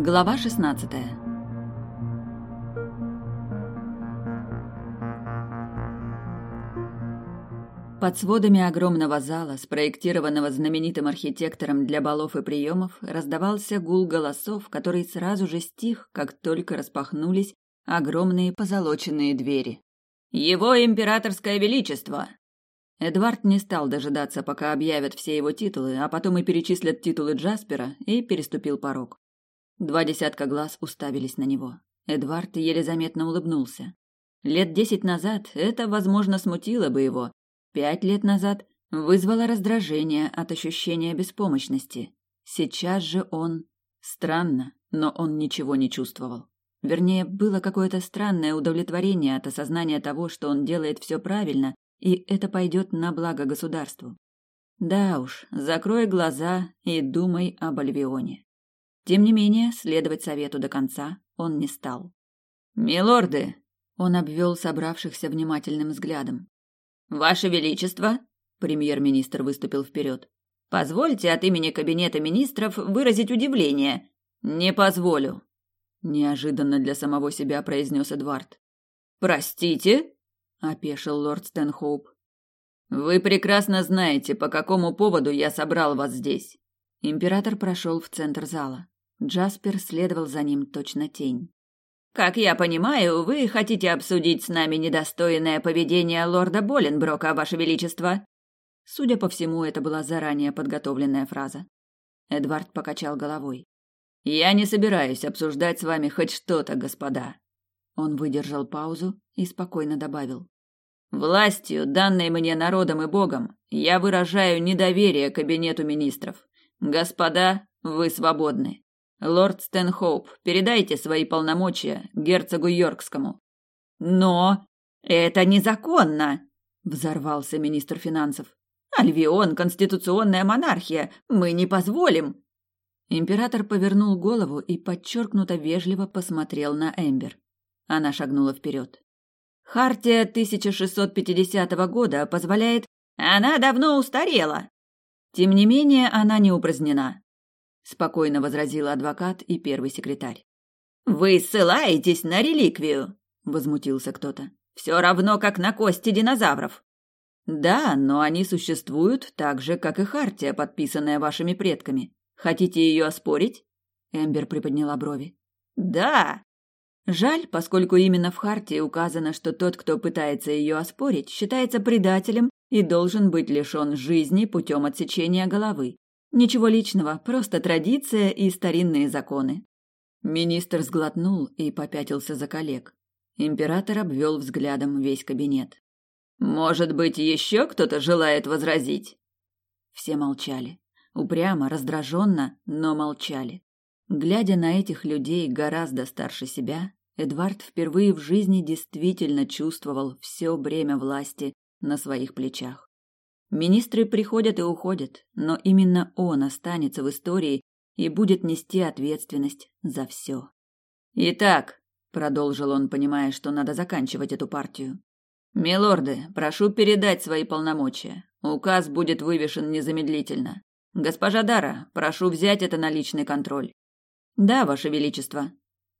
Глава 16 Под сводами огромного зала, спроектированного знаменитым архитектором для балов и приемов, раздавался гул голосов, который сразу же стих, как только распахнулись огромные позолоченные двери. «Его императорское величество!» Эдвард не стал дожидаться, пока объявят все его титулы, а потом и перечислят титулы Джаспера, и переступил порог. Два десятка глаз уставились на него. Эдвард еле заметно улыбнулся. Лет десять назад это, возможно, смутило бы его, Пять лет назад вызвало раздражение от ощущения беспомощности. Сейчас же он... Странно, но он ничего не чувствовал. Вернее, было какое-то странное удовлетворение от осознания того, что он делает все правильно, и это пойдет на благо государству. Да уж, закрой глаза и думай об Альвионе. Тем не менее, следовать совету до конца он не стал. «Милорды!» — он обвел собравшихся внимательным взглядом. Ваше Величество, премьер-министр выступил вперед. Позвольте от имени кабинета министров выразить удивление. Не позволю, неожиданно для самого себя произнес Эдвард. Простите, опешил лорд Стэнхоуп. Вы прекрасно знаете, по какому поводу я собрал вас здесь. Император прошел в центр зала. Джаспер следовал за ним точно тень. Как я понимаю, вы хотите обсудить с нами недостойное поведение лорда Боленброка, ваше величество. Судя по всему, это была заранее подготовленная фраза. Эдвард покачал головой. Я не собираюсь обсуждать с вами хоть что-то, господа. Он выдержал паузу и спокойно добавил: Властью, данной мне народом и богом, я выражаю недоверие кабинету министров. Господа, вы свободны. Лорд Стэнхоуп, передайте свои полномочия герцогу Йоркскому. Но это незаконно, взорвался министр финансов. Альвион конституционная монархия, мы не позволим. Император повернул голову и подчеркнуто вежливо посмотрел на Эмбер. Она шагнула вперед. Хартия 1650 года позволяет... Она давно устарела. Тем не менее, она не упразднена спокойно возразила адвокат и первый секретарь. Вы ссылаетесь на реликвию, возмутился кто-то. Все равно как на кости динозавров. Да, но они существуют так же, как и хартия, подписанная вашими предками. Хотите ее оспорить? Эмбер приподняла брови. Да. Жаль, поскольку именно в хартии указано, что тот, кто пытается ее оспорить, считается предателем и должен быть лишен жизни путем отсечения головы. Ничего личного, просто традиция и старинные законы. Министр сглотнул и попятился за коллег. Император обвел взглядом весь кабинет. Может быть, еще кто-то желает возразить? Все молчали. Упрямо, раздраженно, но молчали. Глядя на этих людей гораздо старше себя, Эдвард впервые в жизни действительно чувствовал все бремя власти на своих плечах. Министры приходят и уходят, но именно он останется в истории и будет нести ответственность за все. Итак, продолжил он, понимая, что надо заканчивать эту партию. Милорды, прошу передать свои полномочия. Указ будет вывешен незамедлительно. Госпожа Дара, прошу взять это на личный контроль. Да, ваше величество.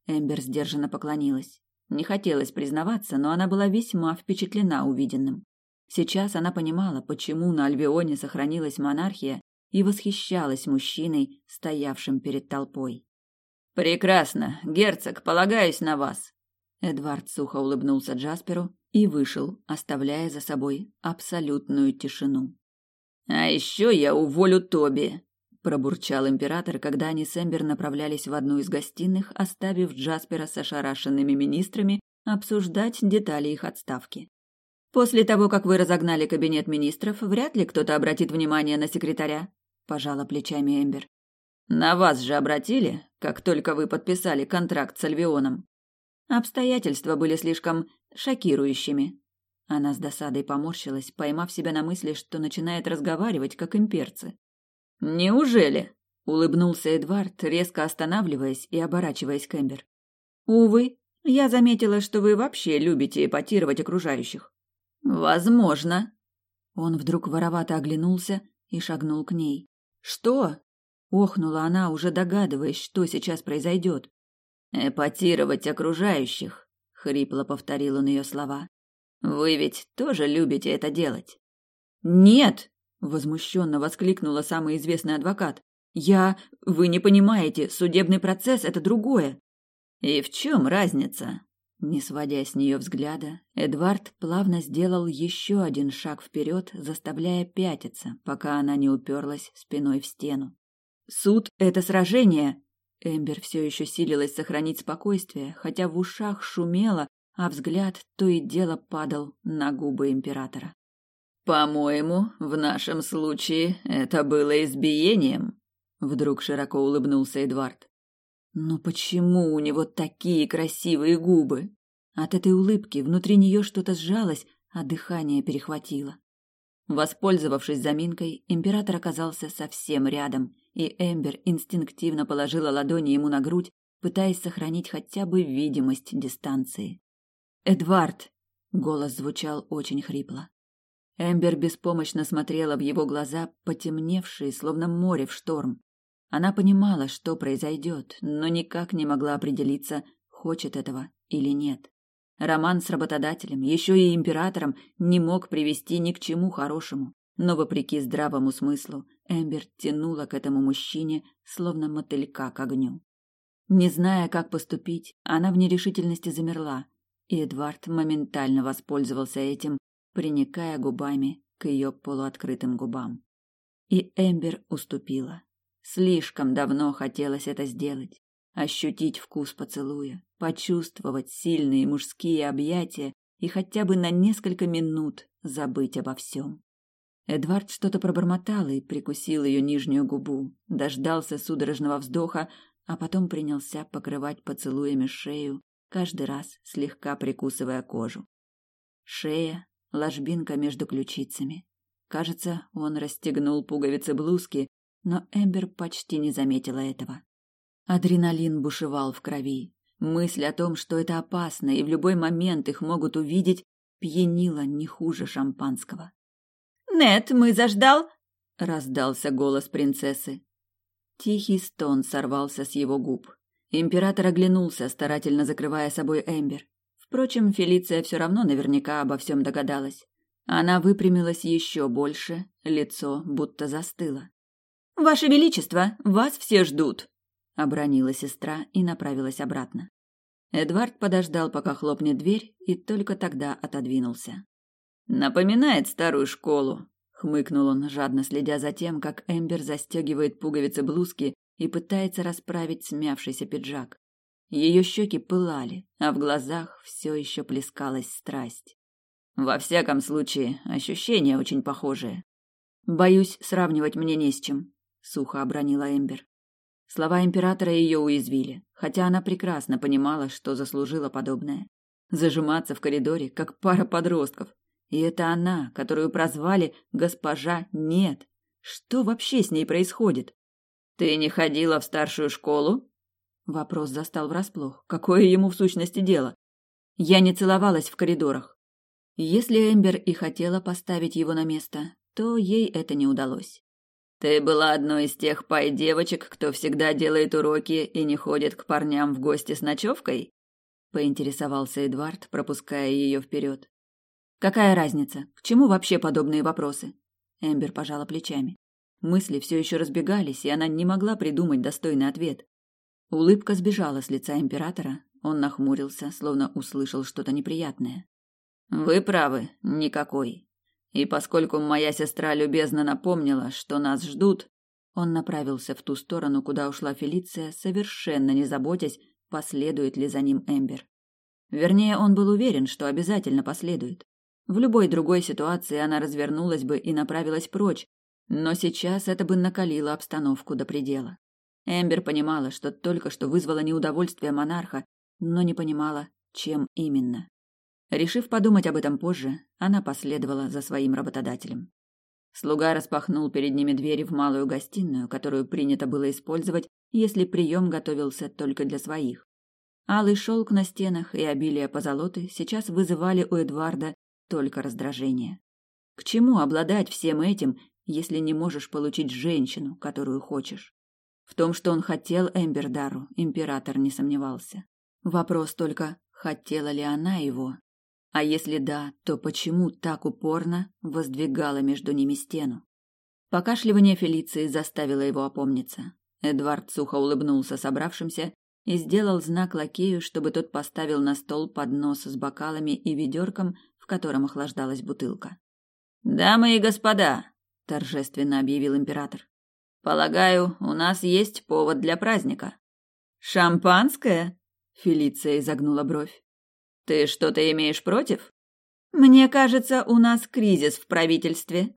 Эмбер сдержанно поклонилась. Не хотелось признаваться, но она была весьма впечатлена увиденным. Сейчас она понимала, почему на Альвионе сохранилась монархия и восхищалась мужчиной, стоявшим перед толпой. Прекрасно, герцог, полагаюсь на вас. Эдвард сухо улыбнулся Джасперу и вышел, оставляя за собой абсолютную тишину. А еще я уволю Тоби, пробурчал император, когда они с Эмбер направлялись в одну из гостиных, оставив Джаспера с ошарашенными министрами обсуждать детали их отставки. После того, как вы разогнали кабинет министров, вряд ли кто-то обратит внимание на секретаря, пожала плечами Эмбер. На вас же обратили, как только вы подписали контракт с Альвионом. Обстоятельства были слишком шокирующими. Она с досадой поморщилась, поймав себя на мысли, что начинает разговаривать как имперцы. Неужели? улыбнулся Эдвард, резко останавливаясь и оборачиваясь к Эмбер. Увы, я заметила, что вы вообще любите эпатировать окружающих. Возможно. Он вдруг воровато оглянулся и шагнул к ней. Что? Охнула она, уже догадываясь, что сейчас произойдет. «Эпатировать окружающих», — хрипло повторил он ее слова. «Вы ведь тоже любите это делать?» «Нет!» — возмущенно воскликнула самый известный адвокат. «Я... Вы не понимаете, судебный процесс — это другое». «И в чем разница?» Не сводя с нее взгляда, Эдвард плавно сделал еще один шаг вперед, заставляя пятиться, пока она не уперлась спиной в стену. «Суд — это сражение!» Эмбер все еще силилась сохранить спокойствие, хотя в ушах шумело, а взгляд то и дело падал на губы императора. «По-моему, в нашем случае это было избиением», — вдруг широко улыбнулся Эдвард. Но почему у него такие красивые губы? От этой улыбки внутри нее что-то сжалось, а дыхание перехватило. Воспользовавшись заминкой, император оказался совсем рядом, и Эмбер инстинктивно положила ладони ему на грудь, пытаясь сохранить хотя бы видимость дистанции. «Эдвард!» — голос звучал очень хрипло. Эмбер беспомощно смотрела в его глаза, потемневшие, словно море в шторм. Она понимала, что произойдет, но никак не могла определиться, хочет этого или нет. Роман с работодателем, еще и императором, не мог привести ни к чему хорошему, но, вопреки здравому смыслу, Эмбер тянула к этому мужчине, словно мотылька к огню. Не зная, как поступить, она в нерешительности замерла, и Эдвард моментально воспользовался этим, приникая губами к ее полуоткрытым губам. И Эмбер уступила. Слишком давно хотелось это сделать, ощутить вкус поцелуя, почувствовать сильные мужские объятия и хотя бы на несколько минут забыть обо всем. Эдвард что-то пробормотал и прикусил ее нижнюю губу, дождался судорожного вздоха, а потом принялся покрывать поцелуями шею, каждый раз слегка прикусывая кожу. Шея, ложбинка между ключицами. Кажется, он расстегнул пуговицы блузки, но Эмбер почти не заметила этого. Адреналин бушевал в крови. Мысль о том, что это опасно и в любой момент их могут увидеть, пьянила не хуже шампанского. «Нет, мы заждал!» — раздался голос принцессы. Тихий стон сорвался с его губ. Император оглянулся, старательно закрывая собой Эмбер. Впрочем, Фелиция все равно наверняка обо всем догадалась. Она выпрямилась еще больше, лицо будто застыло. Ваше величество, вас все ждут, обронила сестра и направилась обратно. Эдвард подождал, пока хлопнет дверь, и только тогда отодвинулся. Напоминает старую школу, хмыкнул он, жадно следя за тем, как Эмбер застегивает пуговицы блузки и пытается расправить смявшийся пиджак. Ее щеки пылали, а в глазах все еще плескалась страсть. Во всяком случае, ощущения очень похожие. Боюсь, сравнивать мне не с чем, сухо обронила Эмбер. Слова императора ее уязвили, хотя она прекрасно понимала, что заслужила подобное. Зажиматься в коридоре, как пара подростков. И это она, которую прозвали госпожа Нет. Что вообще с ней происходит? Ты не ходила в старшую школу? Вопрос застал врасплох. Какое ему в сущности дело? Я не целовалась в коридорах. Если Эмбер и хотела поставить его на место, то ей это не удалось. Ты была одной из тех пай девочек, кто всегда делает уроки и не ходит к парням в гости с ночевкой? поинтересовался Эдвард, пропуская ее вперед. Какая разница? К чему вообще подобные вопросы? Эмбер пожала плечами. Мысли все еще разбегались, и она не могла придумать достойный ответ. Улыбка сбежала с лица императора. Он нахмурился, словно услышал что-то неприятное. Вы правы, никакой. И поскольку моя сестра любезно напомнила, что нас ждут, он направился в ту сторону, куда ушла Фелиция, совершенно не заботясь, последует ли за ним Эмбер. Вернее, он был уверен, что обязательно последует. В любой другой ситуации она развернулась бы и направилась прочь, но сейчас это бы накалило обстановку до предела. Эмбер понимала, что только что вызвала неудовольствие монарха, но не понимала, чем именно. Решив подумать об этом позже, она последовала за своим работодателем. Слуга распахнул перед ними двери в малую гостиную, которую принято было использовать, если прием готовился только для своих. Алый шелк на стенах и обилие позолоты сейчас вызывали у Эдварда только раздражение. К чему обладать всем этим, если не можешь получить женщину, которую хочешь? В том, что он хотел Эмбердару, император не сомневался. Вопрос только, хотела ли она его? А если да, то почему так упорно воздвигала между ними стену? Покашливание Фелиции заставило его опомниться. Эдвард сухо улыбнулся собравшимся и сделал знак лакею, чтобы тот поставил на стол поднос с бокалами и ведерком, в котором охлаждалась бутылка. «Дамы и господа», — торжественно объявил император, — «полагаю, у нас есть повод для праздника». «Шампанское?» — Фелиция изогнула бровь. «Ты что-то имеешь против?» «Мне кажется, у нас кризис в правительстве»,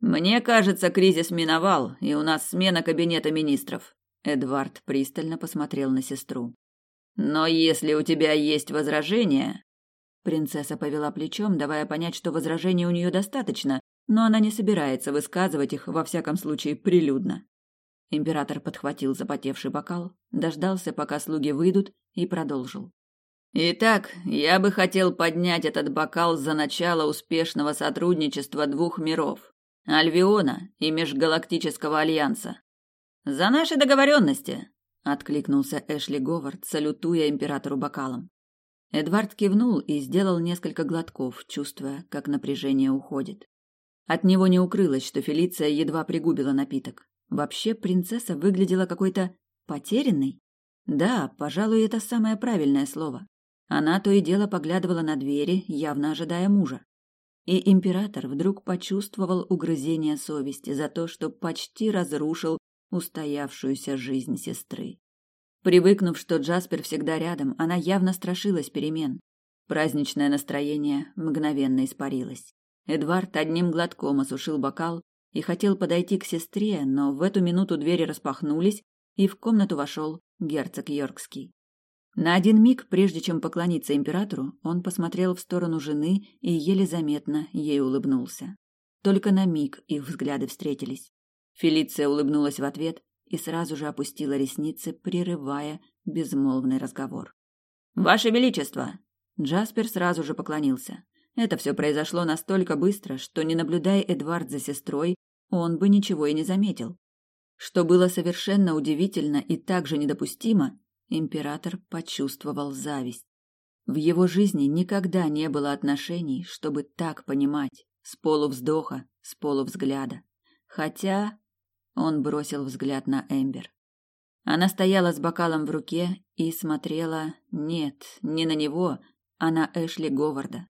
мне кажется, кризис миновал, и у нас смена кабинета министров. Эдвард пристально посмотрел на сестру. Но если у тебя есть возражения, принцесса повела плечом, давая понять, что возражений у нее достаточно, но она не собирается высказывать их во всяком случае прилюдно. Император подхватил запотевший бокал, дождался, пока слуги выйдут, и продолжил. Итак, я бы хотел поднять этот бокал за начало успешного сотрудничества двух миров. Альвиона и Межгалактического альянса. За наши договоренности, откликнулся Эшли Говард, салютуя императору бокалом. Эдвард кивнул и сделал несколько глотков, чувствуя, как напряжение уходит. От него не укрылось, что Фелиция едва пригубила напиток. Вообще принцесса выглядела какой-то потерянной. Да, пожалуй, это самое правильное слово. Она то и дело поглядывала на двери, явно ожидая мужа. И император вдруг почувствовал угрызение совести за то, что почти разрушил устоявшуюся жизнь сестры. Привыкнув, что Джаспер всегда рядом, она явно страшилась перемен. Праздничное настроение мгновенно испарилось. Эдвард одним глотком осушил бокал и хотел подойти к сестре, но в эту минуту двери распахнулись, и в комнату вошел герцог Йоркский. На один миг, прежде чем поклониться императору, он посмотрел в сторону жены и еле заметно ей улыбнулся. Только на миг их взгляды встретились. Фелиция улыбнулась в ответ и сразу же опустила ресницы, прерывая безмолвный разговор. «Ваше Величество!» Джаспер сразу же поклонился. Это все произошло настолько быстро, что, не наблюдая Эдвард за сестрой, он бы ничего и не заметил. Что было совершенно удивительно и также недопустимо, император почувствовал зависть. В его жизни никогда не было отношений, чтобы так понимать, с полувздоха, с полувзгляда. Хотя он бросил взгляд на Эмбер. Она стояла с бокалом в руке и смотрела, нет, не на него, а на Эшли Говарда.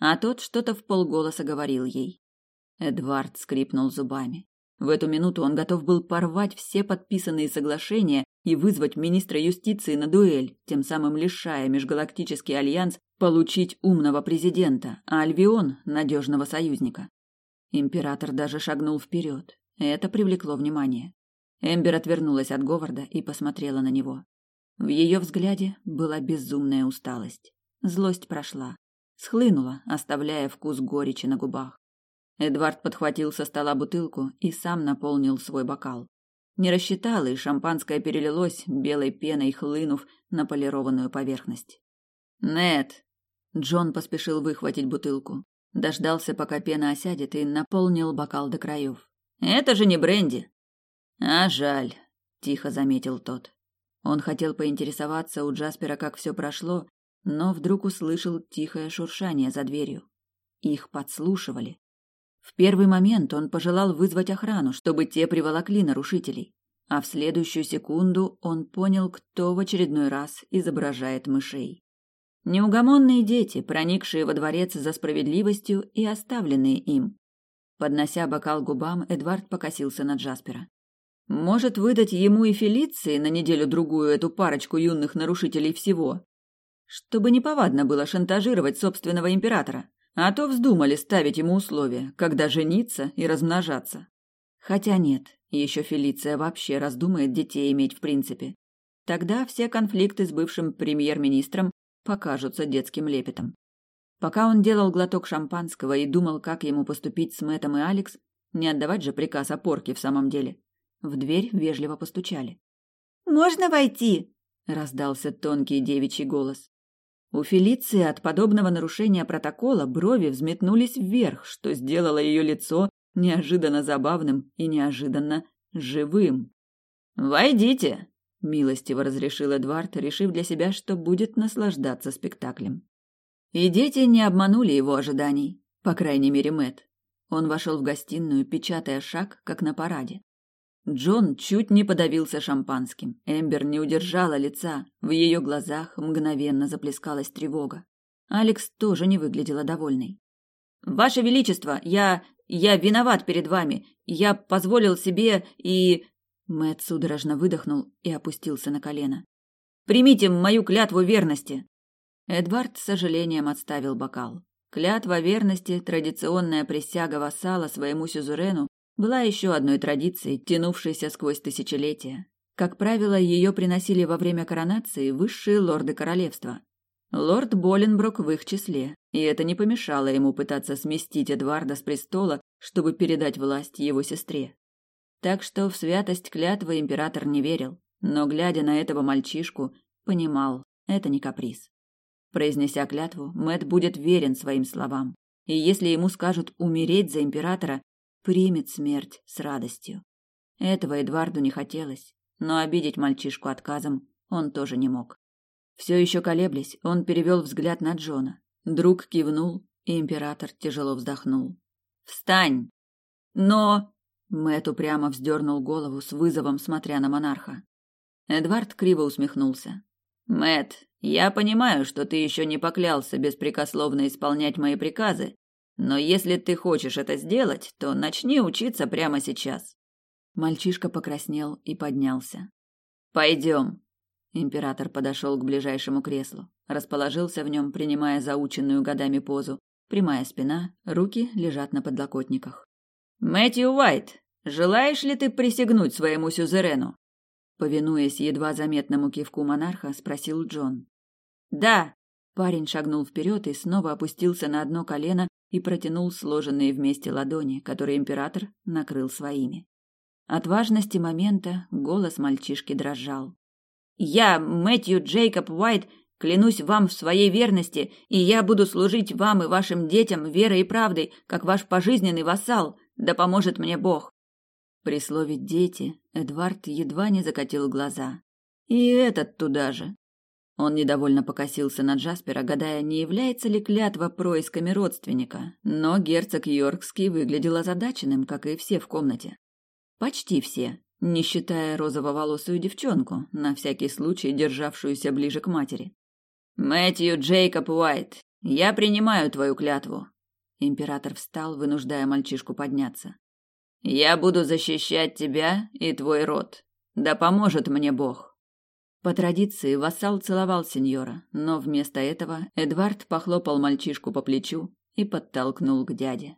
А тот что-то в полголоса говорил ей. Эдвард скрипнул зубами. В эту минуту он готов был порвать все подписанные соглашения и вызвать министра юстиции на дуэль, тем самым лишая межгалактический альянс получить умного президента, а Альвион – надежного союзника. Император даже шагнул вперед. Это привлекло внимание. Эмбер отвернулась от Говарда и посмотрела на него. В ее взгляде была безумная усталость. Злость прошла, схлынула, оставляя вкус горечи на губах. Эдвард подхватил со стола бутылку и сам наполнил свой бокал. Не рассчитал, и шампанское перелилось, белой пеной хлынув на полированную поверхность. «Нет!» Джон поспешил выхватить бутылку. Дождался, пока пена осядет, и наполнил бокал до краев. «Это же не бренди!» «А жаль», — тихо заметил тот. Он хотел поинтересоваться у Джаспера, как все прошло, но вдруг услышал тихое шуршание за дверью. Их подслушивали. В первый момент он пожелал вызвать охрану, чтобы те приволокли нарушителей, а в следующую секунду он понял, кто в очередной раз изображает мышей. Неугомонные дети, проникшие во дворец за справедливостью и оставленные им. Поднося бокал губам, Эдвард покосился на Джаспера. Может выдать ему и Фелиции на неделю-другую эту парочку юных нарушителей всего? Чтобы неповадно было шантажировать собственного императора. А то вздумали ставить ему условия, когда жениться и размножаться. Хотя нет, еще Фелиция вообще раздумает детей иметь в принципе. Тогда все конфликты с бывшим премьер-министром покажутся детским лепетом. Пока он делал глоток шампанского и думал, как ему поступить с Мэтом и Алекс, не отдавать же приказ о порке в самом деле. В дверь вежливо постучали. «Можно войти?» – раздался тонкий девичий голос. У Фелиции от подобного нарушения протокола брови взметнулись вверх, что сделало ее лицо неожиданно забавным и неожиданно живым. Войдите, милостиво разрешил Эдвард, решив для себя, что будет наслаждаться спектаклем. И дети не обманули его ожиданий, по крайней мере, Мэт. Он вошел в гостиную, печатая шаг, как на параде. Джон чуть не подавился шампанским. Эмбер не удержала лица, в ее глазах мгновенно заплескалась тревога. Алекс тоже не выглядела довольной. Ваше величество, я я виноват перед вами. Я позволил себе и Мэт судорожно выдохнул и опустился на колено. Примите мою клятву верности. Эдвард с сожалением отставил бокал. Клятва верности, традиционная присяга вассала своему сюзерену, была еще одной традицией, тянувшейся сквозь тысячелетия. Как правило, ее приносили во время коронации высшие лорды королевства. Лорд Боленброк в их числе, и это не помешало ему пытаться сместить Эдварда с престола, чтобы передать власть его сестре. Так что в святость клятвы император не верил, но, глядя на этого мальчишку, понимал, это не каприз. Произнеся клятву, Мэт будет верен своим словам, и если ему скажут умереть за императора, примет смерть с радостью. Этого Эдварду не хотелось, но обидеть мальчишку отказом он тоже не мог. Все еще колеблясь, он перевел взгляд на Джона. Друг кивнул, и император тяжело вздохнул. «Встань!» «Но...» Мэтт упрямо вздернул голову с вызовом, смотря на монарха. Эдвард криво усмехнулся. Мэт, я понимаю, что ты еще не поклялся беспрекословно исполнять мои приказы, но если ты хочешь это сделать, то начни учиться прямо сейчас. Мальчишка покраснел и поднялся. Пойдем. Император подошел к ближайшему креслу, расположился в нем, принимая заученную годами позу. Прямая спина, руки лежат на подлокотниках. Мэтью Уайт, желаешь ли ты присягнуть своему сюзерену? Повинуясь едва заметному кивку монарха, спросил Джон. Да. Парень шагнул вперед и снова опустился на одно колено и протянул сложенные вместе ладони, которые император накрыл своими. От важности момента голос мальчишки дрожал. Я, Мэтью Джейкоб Уайт, клянусь вам в своей верности, и я буду служить вам и вашим детям верой и правдой, как ваш пожизненный вассал. Да поможет мне Бог. При слове дети Эдвард едва не закатил глаза. И этот туда же. Он недовольно покосился на Джаспера, гадая, не является ли клятва происками родственника, но герцог Йоркский выглядел озадаченным, как и все в комнате. Почти все, не считая розово-волосую девчонку, на всякий случай державшуюся ближе к матери. «Мэтью Джейкоб Уайт, я принимаю твою клятву». Император встал, вынуждая мальчишку подняться. «Я буду защищать тебя и твой род. Да поможет мне Бог». По традиции вассал целовал сеньора, но вместо этого Эдвард похлопал мальчишку по плечу и подтолкнул к дяде.